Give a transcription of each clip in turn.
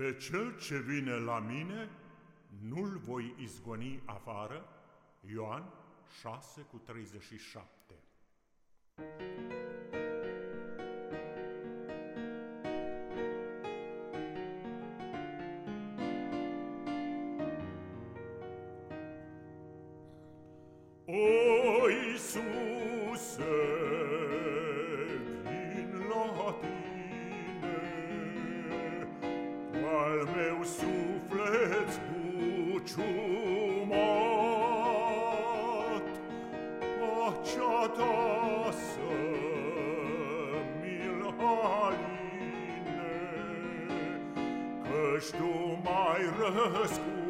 Pe cel ce vine la mine, nu-l voi izgoni afară. Ioan 6 cu 37 O Iisuse, suflet buciumat, pacea ta să mi tu mai răscut.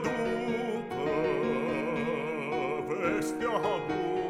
duca vestia habua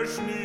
Lösch nicht.